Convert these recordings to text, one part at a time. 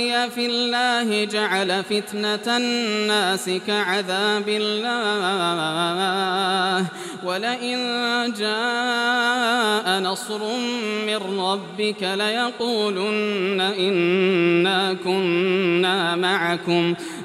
أوذي في الله جعل فتنة الناس كعذاب الله. ولئن جاء نصر من ربك ليقولن إنا كنا معكم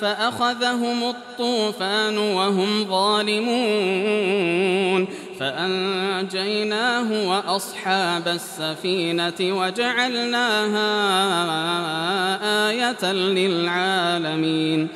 فأخذهم الطوفان وهم ظالمون فأنجيناه وأصحاب السفينة وجعلناها آية للعالمين